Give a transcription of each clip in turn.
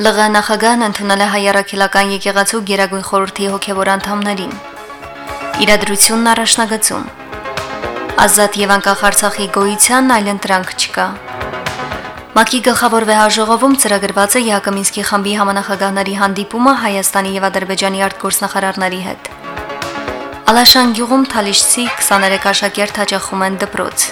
ԼՂ նախագահն ընդունել է հայարակելական եկեղեցու Գերագույն խորհրդի հոգևոր անդամներին։ Իրադրությունն առաջնագծում։ Ազատ եւ անկախ Արցախի գոյությանն այլընտրանք չկա։ ՄԱԿ-ի գլխավոր վեհաժողովում ծրագրված է Յակոմինսկի խմբի համանախագահների հանդիպումը Հայաստանի եւ Ադրբեջանի արտգործնախարարների հետ։ Ալաշան գյուղում Թալիշցի 23 աշակերտ հաջախում են դպրոց։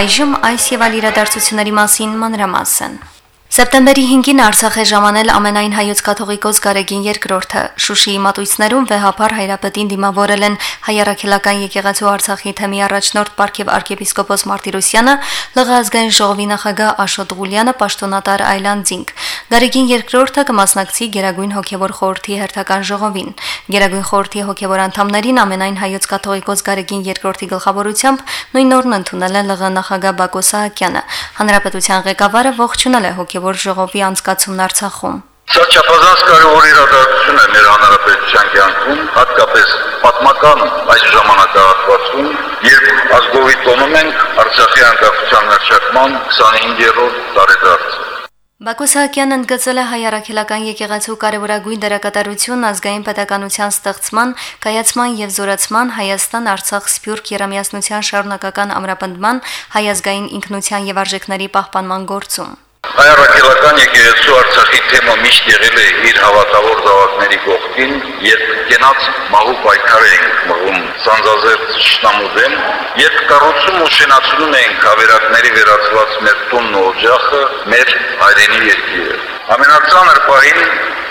Այժմ այս եւ այլ իրադարձությունների մասին մանրամասն։ Սեպտեմբերի 5-ին Արցախ է ժամանել ամենայն հայոց կաթողիկոս Գարեգին II-ը։ Շուշիի մատույցներում վեհապար հայրապետին դիմավորել են հայարակելական եկեղեցու Արցախի թեմի առաջնորդ Պարքև arczepiskopos Մարտիրոսյանը, ԼՂ ազգային ժողովի նախագահ Աշոտ Ղուլյանը, պաշտոնատար Այլանդզինգ։ Գարեգին II-ը կմասնակցի Գերագույն հոգևոր խորհրդի հերթական ժողովին։ Գերագույն խորհրդի հոգևոր անդամներին ամենայն հայոց կաթողիկոս Գարեգին II-ի գլխավորությամբ նույն օրն ընդունել է ԼՂ նախագահ Բակո Սահակյանը։ Հանրապետության ղեկավարը ողջունել է հոգևոր ժողովի անցկացումն Արցախում։ Սա չափազանց կարևոր իրադարձություն է մեր հանրապետության կյանքում, հատկապես պատմական այս ժամանակահատվածում, երբ ազգովի տոնում ենք Արցախի անկախության հռչակման 25-րդ տարեդարձը։ Բակո Սահակյանն ընդգծել է հայ առաքելական եկեղեցու կարևորագույն դերակատարություն ազգային պետականության ստեղծման, կայացման եւ զորացման Հայաստան-Արցախ Սփյուռք երամիասնության շարունակական ամրապնդման, հայ ազգային ինքնության եւ արժեքների պահպանման գործում։ Հայրաքելական եկեղեցու Արցախի թեմը միշտ եղել է իր հավատավոր զավակների կողքին, երբ կենաց մահու պայքար ենք մղում Սանձազերծ շնամու դեմ, երբ կառուցում ու շենացնում ենք հավերակների վերածված մեր տունն ու օջախը, մեր հայրենի երկիրը։ Ամենածանր պահին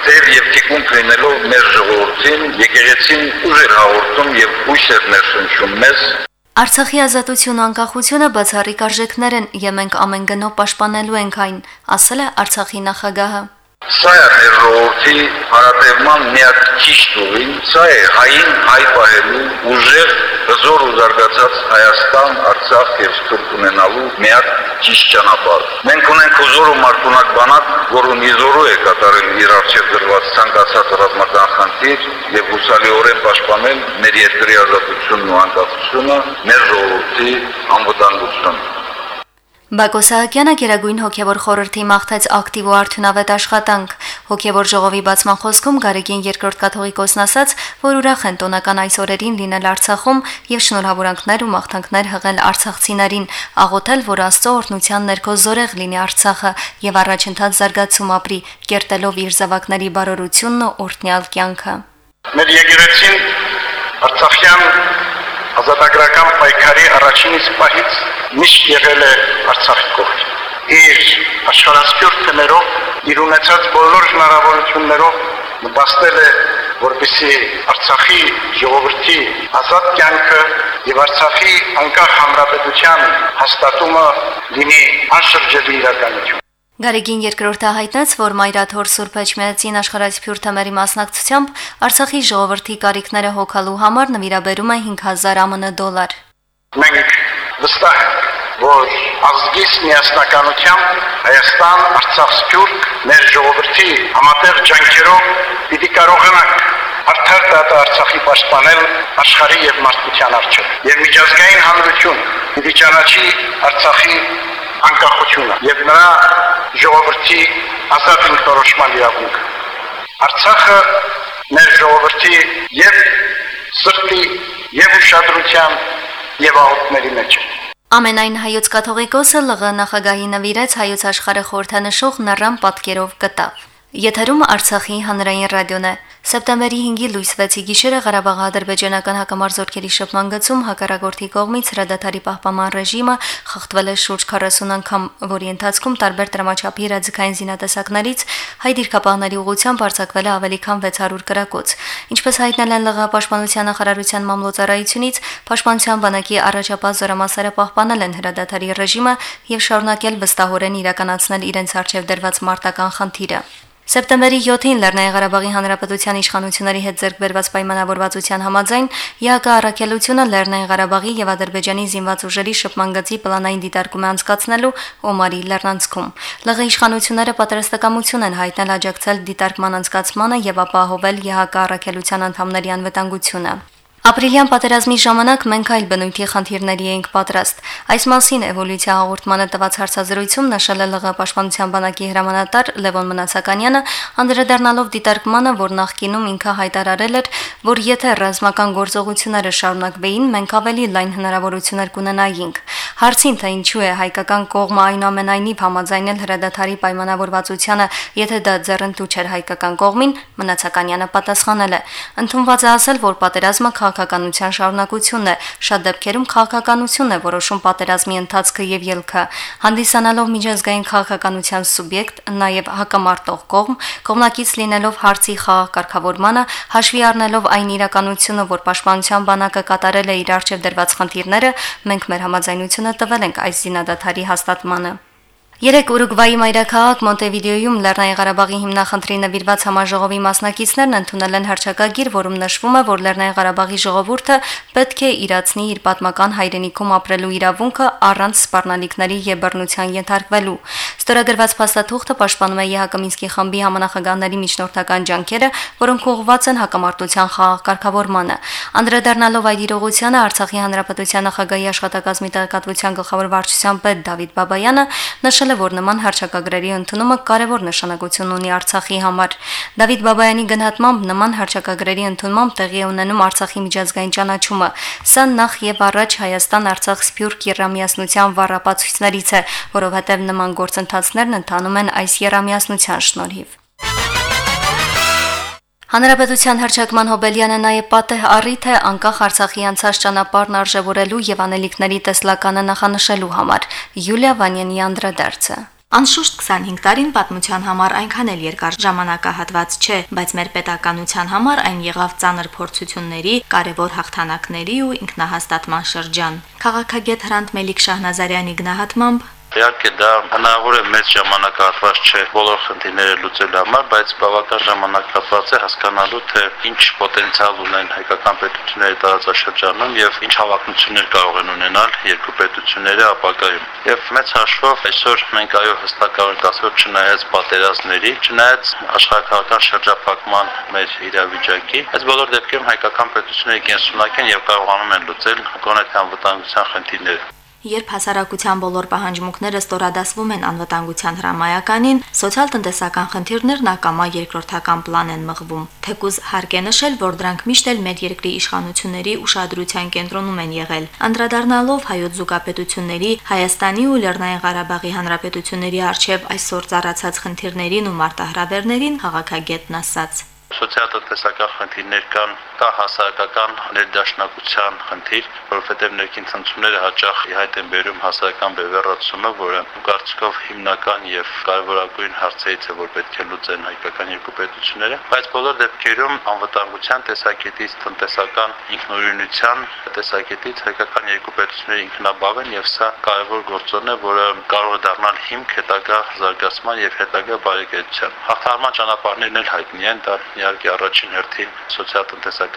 թեև եւ թիկունք լինելով մեր ժողովրդին, եկեղեցին ուժեր հաղորդում եւ հույս էր ներշնչում մեզ Արցախի ազատությունը անկախությունը բացառիկ արժեքներ են, եւ մենք ամեն գնով պաշտպանելու ենք այն, ասել է Արցախի նախագահը։ Սա է մեր ժողովրդի հարատևման միակ ճիշտ ուղին, սա է հային հայ պահելու ուժեղ հզոր ու զարգացած Հայաստան, Արցախ եւ Սփյուռք ունենալու միակ ճիշտ ճանապարհը։ Մենք ունենք հզոր ու մարտունակ բանակ, որը միզորու է կատարել իր արժեվ դրված ցանկացած ռազմական խնդիր եւ հուսալիորեն պաշտպանել մեր երկրի ազատությունն ու անկախությունը, մեր ժողովրդի անվտանգությունը։ Բակո Սահակյանը Գերագույն հոգևոր խորհրդի մաղթեց ակտիվ ու արդյունավետ աշխատանք։ Հոգևոր ժողովի բացման խոսքում Գարեգին երկրորդ կաթողիկոսն ասաց, որ ուրախ են տոնական այս օրերին լինել Արցախում եւ շնորհավորանքներ ու մաղթանքներ հղել արցախցիներին, աղոթել, որ Աստծո օրհնության ներքո զորեղ լինի Արցախը եւ առաջընթաց զարգացում ապրի, կերտելով իր զավակների բարօրությունն ու օրհնյալ կյանքը։ Մեր եկեղեցին Արցախյան ազատագրական պայքարի առաջին իսկ պահից միշտ եղել է Արցախի կողքին։ Իր աշխարհասփյուր թեմերով, իր ունեցած բոլոր հնարավորություններով նպաստել է, որպեսի Արցախի ժողովրդի ազատ կյանքը եւ Արցախի անկախ հանրապետության հաստատումը լինի անշրջելի իրականություն։ Գարեգին երկրորդը հայտնեց, որ Մայրաթոր Սուրբ Էջմիածին աշխարհայցփյուր թեմերի մասնակցությամբ Արցախի ժողովրդի կարիքները հոգալու համար նվիրաբերում է 5000 ԱՄՆ դոլար։ Մենք վստահ որ ազգիս միասնականությամբ Հայաստան, Արցախ, Սփյուռք մեր ժողովրդի համատեղ ջանքերով պիտի կարողանանք արդար դատը Արցախի պաշտպանել աշխարհի եւ մարդկության առջև։ Եվ միջազգային հանրություն պիտի ճանաչի Արցախի անկախությունը եւ նրա ժողովրդի ազատ ինքնորոշման իրավունքը։ Արցախը մեր ժողովրդի եւ սրտի եւ ուշադրության եւ աղոթների մեջ է։ Ամենայն հայոց կաթողիկոսը ԼՂ նախագահի նվիրեց հայոց աշխարհը խորհրդանշող նռան պատկերով կտավ։ Եթերում Արցախի հանրային ռադիոն է։ Սեպտեմբերի 5-ի լույս 6-ի գիշերը Ղարաբաղի ադրբեջանական հակամարտությունների շփման գծում հակառակորդի կողմից հրադադարի պահպանման ռեժիմը խախտվել է շուրջ 40 անգամ, որի ընթացքում տարբեր դրամաչափի իրազեկային զինատեսակներից հայ դիրքապահների ուղությամբ արձակվել է ավելի քան 600 կրակոց։ Ինչպես հայտնել են ԼՂ պաշտպանության նախարարության մամլոյցարայությունից, պաշտպանության բանակի առաջապահ զորամասերը պահպանել են հրադադարի ռեժիմը եւ շարունակել վստահորեն իրականացնել իրենց արժեվ դրված մարտական խնդիրը։ Սեպտեմբերի 7-ին Լեռնային Ղարաբաղի Հանրապետության իշխանությունների հետ ձեռք բերված պայմանավորվածության համաձայն ՀԱԿ առաքելությունը Լեռնային Ղարաբաղի եւ Ադրբեջանի զինված ուժերի շփման գծի պլանային դիտարկում է անցկացնելու Օմարի Լեռնանցքում։ ԼՂ իշխանությունները պատրաստակամություն են հայտնել աջակցել դիտարկման անցկացմանը եւ ապահովել ՀԱԿ առաքելության անդամների անվտանգությունը։ Ապրիլյան պատերազմի ժամանակ մենք այլ բնույթի խնդիրների էինք պատրաստ։ Այս մասին էվոլյուցիա հաղորդմանը տված հարցազրույցում նշել է ԼՂ պաշտպանության բանակի հրամանատար Լևոն Մնացականյանը, անդրադառնալով դիտարկմանը, որ նախկինում ինքը հայտարարել էր, որ եթե ռազմական գործողությունները շարունակվեին, մենք ավելի լայն հնարավորություններ կունենայինք։ Հարցին թե ինչու է հայկական կողմը այնուամենայնիվ համաձայնել հրադադարի պայմանավորվածությանը, եթե դա ձեռնտու չէր հայկական կողմին, Մնացականյանը պատասխանել է. Ընդունված է ասել, որ պատերազմը քաղաքականության շարունակությունն է, շատ դեպքերում քաղաքականությունն է որոշում պատերազմի ընթացքը եւ ելքը։ Հանդիսանալով միջազգային քաղաքականության սուբյեկտ, նաեւ հակամարտող կողմ, կողմնակից լինելով հարցի խաղաղ կարգավորմանը, հաշվի առնելով այն իրականությունը, որ պաշտպանության բանակը կատարել է իր արժեվ դրված խնդիրները, մենք մեր համաձայնությունը տվել ենք այս զինադատարի հաստատմանը։ Երեք Ուրուգվայի մայրաքաղաք Մոնտեվիդեոյում Լեռնային Ղարաբաղի հիմնախնդրի նվիրված համաժողովի մասնակիցներն ընդունել են հրճակագիր, որում նշվում է, որ Լեռնային Ղարաբաղի ժողովուրդը պետք է իրացնի իր պատմական հայրենիքում ապրելու իրավունքը առանց սպառնալիքների եւ բռնության ենթարկվելու։ Ստորագրված փաստաթուղթը պաշտպանում է ԵՀԿ Մինսկի խմբի համանախագահների միջնորդական ջանքերը, որոնք ուղղված են հակամարտության խաղաղ կարգավորմանը։ Անդրադառնալով այդ իրողությանը Արցախի հանրապետության նախագահի աշխատակազմի տեղեկատվության գլխավոր վարչության պետ Դավիթ Բաբայանը նշել նշել է, որ նման հրճակագրերի ընդունումը կարևոր նշանակություն ունի Արցախի համար։ Դավիթ Բաբայանի գնահատմամբ նման հրճակագրերի ընդունմամբ տեղի ունենում Արցախի միջազգային ճանաչումը։ Սա նախ եւ առաջ Հայաստան-Արցախ սփյուռք երամիասնության վառապացույցներից է, որովհետեւ նման գործընթացներն ընթանում են այս երամիասնության շնորհիվ։ Հանրապետության հրճակման հոբելյանը նաև պատեհ առիթ է անկախ Արցախի անցած ճանապարհն արժևորելու եւ անելիքների տեսլականը նախանշելու համար։ Յուլիա Վանյանի անդրադարձը։ Անշուշտ 25 տարին պատմության համար այնքան էլ երկար ժամանակահատված չէ, բայց մեր պետականության համար այն եղավ ծանր փորձությունների, կարևոր հաղթանակների ու ինքնահաստատման շրջան։ Խաղաղագետ Հրանտ Մելիք Շահնազարյանի գնահատմամբ Իհարկե դա հնարավոր է մեծ ժամանակահատված չէ բոլոր խնդիրները լուծելու համար, բայց բավական ժամանակահատված է հասկանալու թե ինչ պոտենցիալ ունեն հայկական պետությունների տարածաշրջանում եւ ինչ հավակնություններ կարող են ունենալ երկու պետությունները ապագայում։ Եվ մեծ հաշվով այսօր մենք այո հստակ կարող ենք ասել, չնայած պատերազմների, չնայած աշխարհական շրջափակման մեր իրավիճակի, այս բոլոր դեպքերում հայկական պետությունները կենսունակ են եւ կարողանում են լուծել գոնե թե անվտանգության խնդիրները։ Երբ հասարակության բոլոր պահանջմունքները ստորադասվում են անվտանգության հրամայականին, սոցիալ-տնտեսական խնդիրներն ակամա երկրորդական պլան են մղվում։ Թեկուզ հարկ է նշել, որ դրանք միշտ էլ մեր երկրի իշխանությունների ուշադրության կենտրոնում են եղել։ Անդրադառնալով հայոց զուգապետությունների, Հայաստանի ու Լեռնային Ղարաբաղի հանրապետությունների արչև այսօր ծառացած խնդիրներին ու մարտահրավերներին քաղաքագետն ասաց. Սոցիալ-տնտեսական խնդիրներ կան, կա հասարակական ներդաշնակության խնդիր, որովհետև ներքին ցնցումները հաճախ իհայտ են բերում հասարակական բևեռացումը, որը կարծիքով հիմնական եւ կարևորագույն հարցերից է, որ պետք է լուծեն հայկական երկու պետությունները, բայց բոլոր դեպքերում անվտանգության տեսակետից, տնտեսական ինքնուրույնության տեսակետից հայկական երկու պետությունները ինքնաբավ են եւ սա կարևոր գործոն է, որը կարող է դառնալ հիմք հետագա զարգացման եւ հետագա բարեկեցության։ Հաղթարման ճանապարհներն էլ հայտնի են, դա իհարկե առաջին հերթին սոցիալ-տնտեսական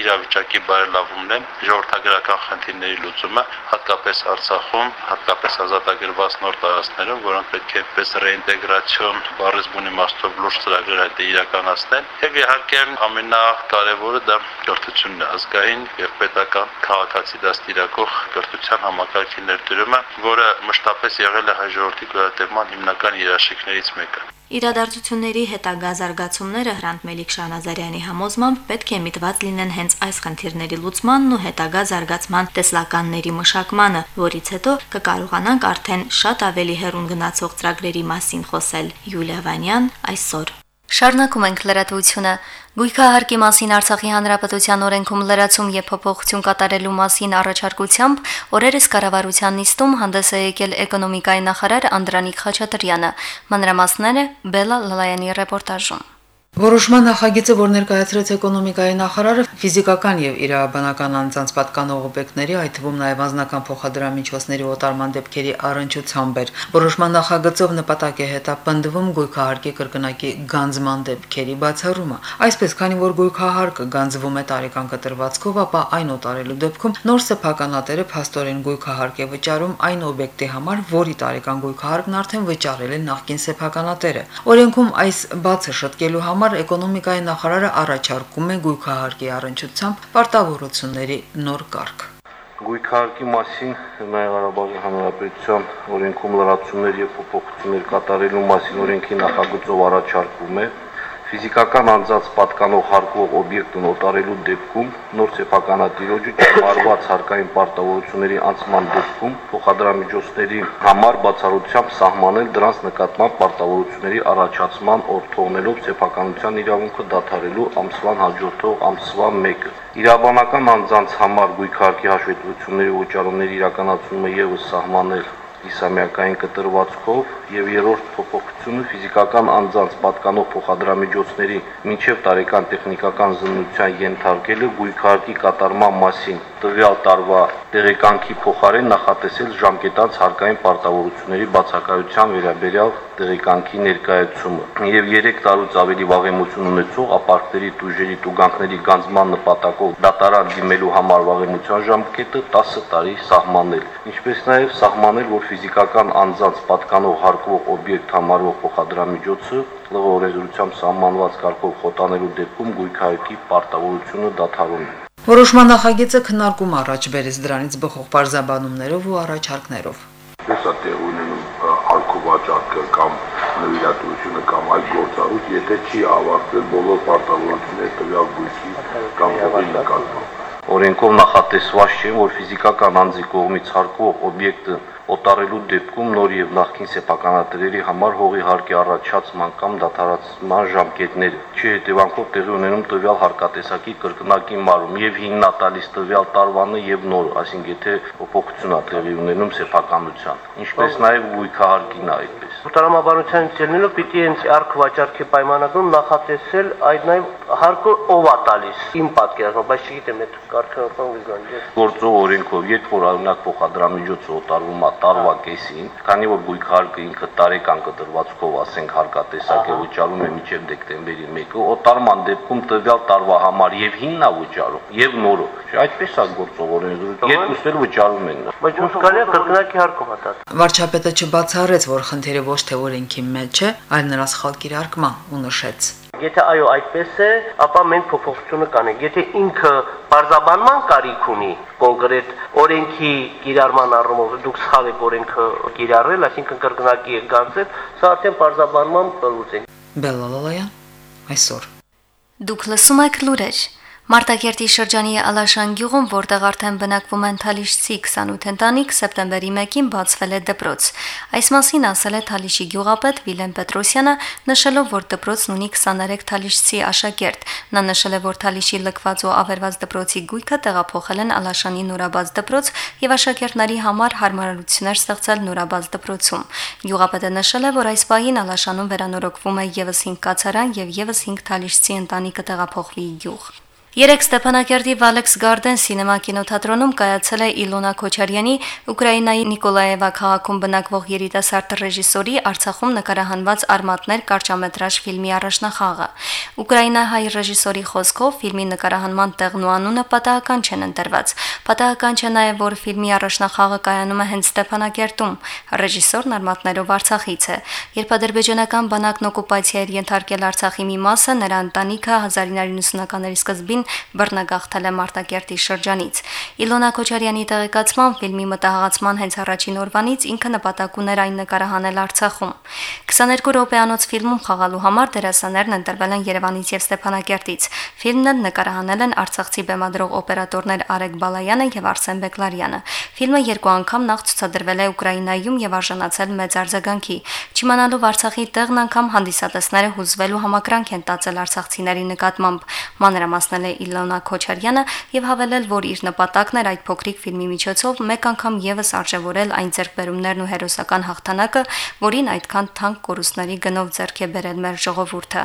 իրավիճակի բարելավումն է, ժողովրդագրական խնդիրների լուծումը, հատկապես Արցախում, հատկապես ազատագրված նոր տարածքներում, որոնք պետք է պես ռեինտեգրացիոն բառից բունի մաստով լուրջ ծրագրեր այդ իրականացնել։ Եվ իհարկե ամենակարևորը դա կրթությունն է, ազգային եւ պետական քաղաքացի դաստիարակող կրթության համակարգի ներդրումը, որը մշտապես եղել է հայ ժողովրդի գոյատևման հիմնական երաշխիքներից մեկը։ Իրադարձությունների հետագա զարգացումները Հրանտ Մելիք Շանազարյանի համոզմամբ պետք է միտված լինեն հենց այս խնդիրների լուծմանն ու հետագա զարգացման տեսլականների մշակմանը, որից հետո կկարողանանք արդեն շատ ավելի հեռուն գնացող ծրագրերի մասին խոսել։ Յուլիա Վանյան այսօր Շարունակում ենք լրատվությունը։ Գույքահարկի մասին Արցախի Հանրապետության օրենքում լրացում եւ փոփոխություն կատարելու մասին առաջարկությամբ օրերս կառավարության նիստում հանդես է եկել էկոնոմիկայի նախարար Անդրանիկ Խաչատրյանը։ Մանրամասները Բելա Լալայանի ռեպորտաժում։ Որոշման նախագիծը, որ ներկայացրեց էկոնոմիկայի նախարարը, ֆիզիկական եւ իրավաբանական անձանց պատկանող օբյեկտների, այդ թվում նաեւ անձնական փոխադրամիջոցների օտարման դեպքերի առընչությամբ էր։ Որոշման նախագծով նպատակ է հետապնդվում գույքահարկի կրկնակի գանձման դեպքերի բացառումը։ Այսպես, քանի որ գույքահարկը գանձվում է տարեկան կտրվածքով, ապա այն օտարելու դեպքում նոր սեփականատերը փաստորեն գույքահարկ է վճարում այն օբյեկտի համար, որի տարեկան գույքահարկն արդեն վճարել է նախկին սեփականատերը։ Օրենքում այս բացը շտկելու համար համար էկոնոմիկայի նախարարը առաջարկում է գույքահարկի առընչությամբ պարտավորությունների նոր կարգ։ Գույքահարկի մասին Հայ Ղարաբաղի Հանրապետության օրենքում լրացումներ եւ փոփոխություններ կատարելու մասին օրենքի նախագծով առաջարկվում է ֆիզիկական անձանց պատկանող հարկող օբյեկտն օտարելու դեպքում նոր սեփականատիրոջը ճարված հարկային պարտավորությունների անցման դեպքում փոխադրամիջոցների համար բացառությամբ սահմանել դրանց նկատմամբ պարտավորությունների առաջացման օր թողնելով սեփականության իրավունքը դադարելու ամսվան հաջորդող ամսվա 1-ը իրավաբանական անձանց համար գույքարկի հաշվետվությունների վճարումների իրականացումը եւս սահմանել կիսամյակային կտրվածքով եւ երրորդ փոփոխությունը ֆիզիկական անձանց պատկանող փոխադրամիջոցների մինչև տարեկան տեխնիկական զննության ենթարկելը գույքարկի կատարման մասին տվյալ տարվա տեղեկանքի փոխարեն նախատեսել ժամկետած հարկային պարտավորությունների բացակայության վերաբերյալ տեղեկանքի ներկայացումը եւ 3 տարուց ավելի վաղեմություն ունեցող ապարքների տուժերի տուգանքների գանձման նպատակով դատարան դիմելու համար վաղեմության ժամկետը 10 տարի սահմանել ինչպես նաեւ սահմանել որ ֆիզիկական անձանց պատկանող հարկվող օբյեկտ համարվող փոխադրամիջոցը ԼՂ օրենսդրությամբ սահմանված կարգով խոտանելու դեպքում գույքարկի պարտավորությունը դադարում է Որոշման նախագիծը քննարկում առաջ բերեց դրանից բխող բարձաբանումներով ու առաջարկներով։ Հեսա տեղ ունենում հարկու վաճառքը կամ նվիրատվությունը կամ այլ գործառույթ, եթե չի ավարտվել բոլոր պարտավորությունները տվյալ գույքի կամ հողի նկատմամբ։ Օրենքով նախատեսված չէ, որ ֆիզիկական անձի կողմից հարկվող օբյեկտը օտարելու դեպքում նոր եւ նախկին սեփականատերերի համար հողի հարկի առաջացման կամ դադարեցման ժամկետները չի հետևանքով տեղի ունենում տվյալ հարկատեսակի կրկնակի մարում եւ հիմնատալիս տվյալ տարվանը եւ նոր, այսինքն եթե փոփոխություն է տեղի ունենում սեփականության, ինչպես նաեւ գույքահարկին այդպես։ Տրամաբանության ցելնելով պիտի հենց արք վաճառքի պայմանագրում նախատեսել այդ նաեւ հարկը ով է տալիս իմ պատկերացմամբ, բայց չգիտեմ այդ կարգը ո՞րն վիզան։ Գործող օրենքով, երբ որ օրինակ փոխադրամիջոցը օտարվում է տարվա կեսին, քանի որ գույքարկը ինքը տարեկան կտրվածքով, ասենք հարկատեսակ է վճարում է մինչև դեկտեմբերի 1-ը, օտարման դեպքում տվյալ տարվա համար եւ հիմնա վճարում, եւ նորը։ Այդպես է գործող օրենսդրություն։ Երկուսն վճարում են։ Բայց կարելի է կրկնակի հարկով հատած։ Վարչապետը չբացառեց, որ խնդիրը ոչ թե օրենքի մեջ է, այլ նրա սխալ կիրարկման ու նշեց Եթե այո այդպես է, ապա մենք փոփոխությունը կանենք։ Եթե ինքը բարձաբանման կարիք ունի կոնկրետ օրենքի կիրառման առումով, դուք սխալ եք օրենքը կիրառել, այսինքն կրկնակի եք գանցել, սա արդեն բարձաբանման կլուծենք։ Բելալալայան այսօր Դուք լսում եք լուրեր։ Մարտակերտի շրջանի Ալաշան գյուղում, որտեղ արդեն բնակվում են Թալիշցի 28 ընտանիք, սեպտեմբերի 1-ին բացվել է դպրոց։ Այս մասին ասել է Թալիշի գյուղապետ Վիլեն Պետրոսյանը, նշելով, որ դպրոցն ունի 23 Թալիշցի աշակերտ։ Նա նշել է, որ Թալիշի լքված ու ավերված դպրոցի գույքը տեղափոխել են Ալաշանի նորաբաց դպրոց եւ աշակերտների համար հարմարություններ ստեղծել նորաբաց դպրոցում։ Գյուղապետը նշել է, որ այս պահին Ալաշանում վերանորոգվում է եւս 5 կացարան եւ եւս 5 Թալիշցի ընտանիքը տեղափոխվի գյուղ։ Երեք Ստեփանակերտի Վալեքս Գարդեն սինեմա կինոթատրոնում կայացել է Իլոնա Քոչարյանի Ուկրաինայի Նիկոլաևա քաղաքում բնակվող երիտասարդ ռեժիսորի Արցախում նկարահանված արմատներ կարճամետրաժ ֆիլմի առաջնախաղը։ Ուկրաինահայ ռեժիսորի խոսքով ֆիլմի նկարահանման տեղն ու անունը պատահական չեն ընտրված։ Պատահական չէ նաև, որ ֆիլմի առաջնախաղը կայանում է հենց Ստեփանակերտում։ Ռեժիսորն արմատներով Արցախից է։ Երբ ադրբեջանական բանակն օկուպացիա էր ենթարկել Արցախի մի մասը, նրա ընտանիքը 1990-ականների սկզբին բռնագաղթել է Մարտակերտի շրջանից։ Իլոնա Քոչարյանի տեղեկացման ֆիլմի մտահղացման հենց առաջին օրվանից ինքը նպատակ ուներ այն նկարահանել Արցախում։ 22 րոպեանոց ֆիլմում խաղալու համար դերասաններն ընտրվել են Երևանից եւ Ստեփանակերտից։ Ֆիլմն էլ նկարահանել են արցախցի բեմադրող օպերատորներ Արեգ Բալայանը եւ Արսեն Բեկլարյանը։ Ֆիլմը երկու անգամ նախ ցուցադրվել է Ուկրաինայում եւ արժանացել մեծ արձագանքի։ Չիմանալով Արցախի տեղն անգամ հանդիսատեսները հուզվելու համակրանք են տածել արցախցիների նկատմամբ։ Մանրամասնել է Իլոնա Քոչարյանը եւ հավելել, որ իր նպատակն էր այդ փոքրիկ ֆիլմի միջոցով մեկ անգամ եւս արժևորել այն ձեռքբերումներն ու հերոսական հաղթանակը, որին այդքան թանկ կորուստների գնով ձեռք է բերել մեր ժողովուրդը։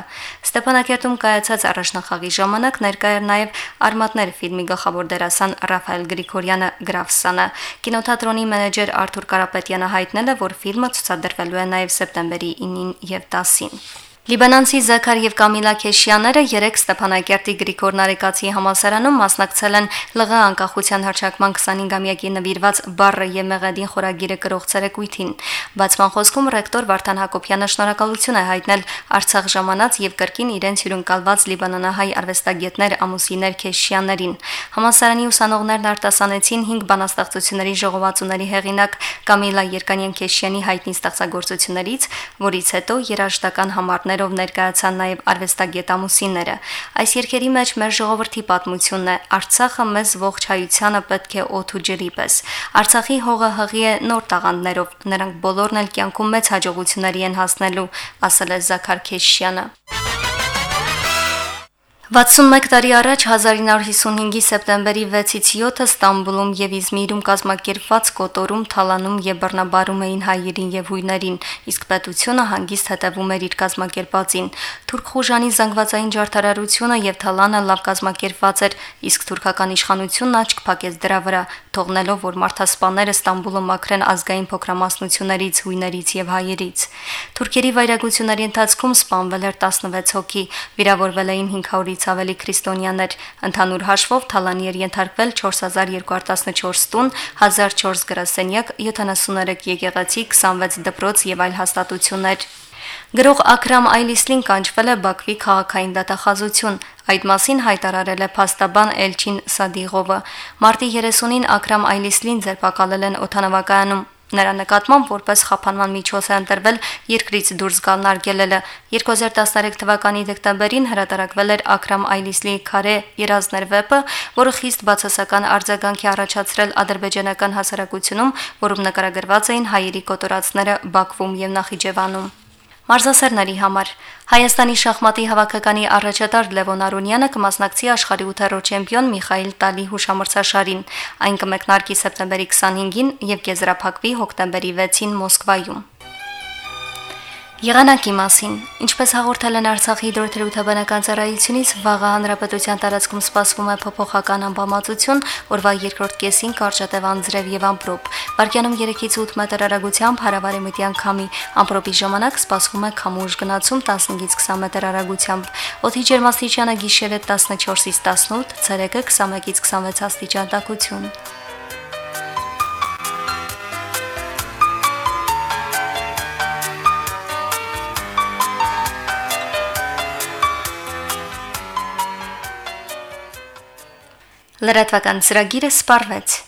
Ստեփանակերտում կայացած առաջնախաղի ժամանակ ներկա էր նաեւ Արմատներ ֆիլմի գլխավոր դերասան Ռաֆայել Գրիգորյանը Գրաֆսանը։ Կինոթատրոնի մենեջեր Արթուր Կարապետյանը հայտնել է, որ ֆիլմը ցուցադրվելու է նաեւ սեպտեմբերի 9-ին եւ 10-ին։ Լիբանանցի Զաքար եւ Կամիլա Քեշյանները երեք Ստեփանակերտի Գրիգոր Նարեկացի համալսարանում մասնակցել են ԼՂ անկախության հռչակման 25-ամյակի նվիրված բառը եւ մեղեդին խորագիրը կրող ցերեկույթին։ Բացման խոսքում ռեկտոր Վարդան Հակոբյանը շնորհակալություն է հայտնել Արցախ ժամանած եւ կրկին իրենց հյուրընկալված լիբանանահայ արվեստագետներ Ամուսիներ Քեշյաններին։ Համալսարանի ուսանողներն արտասանեցին 5 բանաստեղծությունների ժողովածուների հեղինակ Կամիլա Երկանյան Քեշյանի հայտնի ստեղծագործություններից, որից հետո երաժշտական համարներ երգերով ներկայացան նաև արվեստագետ ամուսինները։ Այս երգերի մեջ մեր ժողովրդի պատմությունն է։ Արցախը մեզ ողջ հայությանը պետք է օդ ու ջրի պես։ Արցախի հողը հղի է նոր տաղանդներով։ Նրանք բոլորն էլ կյանքում մեծ հաջողությունների են հասնելու, ասել է Զաքար Քեշյանը։ 61 տարի առաջ 1955-ի սեպտեմբերի 6-ից 7-ը Ստամբուլում եւ Իզմիրում կազմակերպված կոտորում, թալանում եւ բռնաբարում էին հայերին եւ հույներին, իսկ պետությունը հանգիստ հետևում էր իր կազմակերպածին։ Թուրք խուժանի զանգվածային ջարդարարությունը եւ թալանը լավ կազմակերպված էր, իսկ թուրքական իշխանությունն աչք փակեց դրա վրա, թողնելով որ մարդասպաները Ստամբուլը մաքրեն ազգային փոքրամասնություններից, հույներից եւ հայերից։ Թուրքերի վայրագությունների ընթացքում սպանվել էր 16 հոգի, վիրավորվել էին 500 1000-ից ավելի քրիստոնյաներ։ Ընդհանուր հաշվով Թալանի էր ենթարկվել 4214 տուն, 1004 գրասենյակ, 73 եկեղեցի, 26 դպրոց եւ այլ հաստատություններ։ Գրող Ակրամ Այլիսլին կանչվել է Բաքվի քաղաքային դատախազություն։ Այդ մասին հայտարարել է փաստաբան Էլչին Սադիղովը։ Մարտի 30-ին Ակրամ Այլիսլին ձերբակալել են օթանավակայանում։ Նրա նկատմամբ որպես խափանման միջոց է ընտրվել երկրից դուրս գալ նարգելելը 2013 թվականի դեկտեմբերին հրատարակվել էր Ակրամ Այլիսլի քարե երազներ վեպը, որը խիստ բացասական արձագանքի առաջացրել ադրբեջանական հասարակությունում, որում նկարագրված էին հայերի կոտորածները Բաքվում եւ Նախիջևանում։ Մարզասերների համար Հայաստանի շախմատի հավաքականի առաջատար Լևոն Արոնյանը կմասնակցի աշխարհի 8-րդ չեմպիոն Միխայել Տալի հուշամրցաշարին։ Այն կմեկնարկի սեպտեմբերի 25-ին եւ կեզրափակվի հոկտեմբերի 6-ին Մոսկվայում։ Եղանակի մասին, ինչպես հաղորդել են Արցախի հիդրոթերապևտաբանական ծառայությունից, վաղը հանրապետության տարածքում սպասվում է փոփոխական անբավարարություն, օրվա երկրորդ կեսին կարճատև անձրև եւ ամպրոպ։ Վարկյանում 3-ից 8 մետր արագությամբ հարավարի մտյան քամի, ամպրոպի ժամանակ սպասվում է քամուշ գնացում 15-ից 20 մետր արագությամբ։ Օդի ջերմաստիճանը գիշերը 14-ից 18, ցերեկը 21-ից 26 աստիճան տաքություն։ Լրատվական ծրագիրը սպառվեց։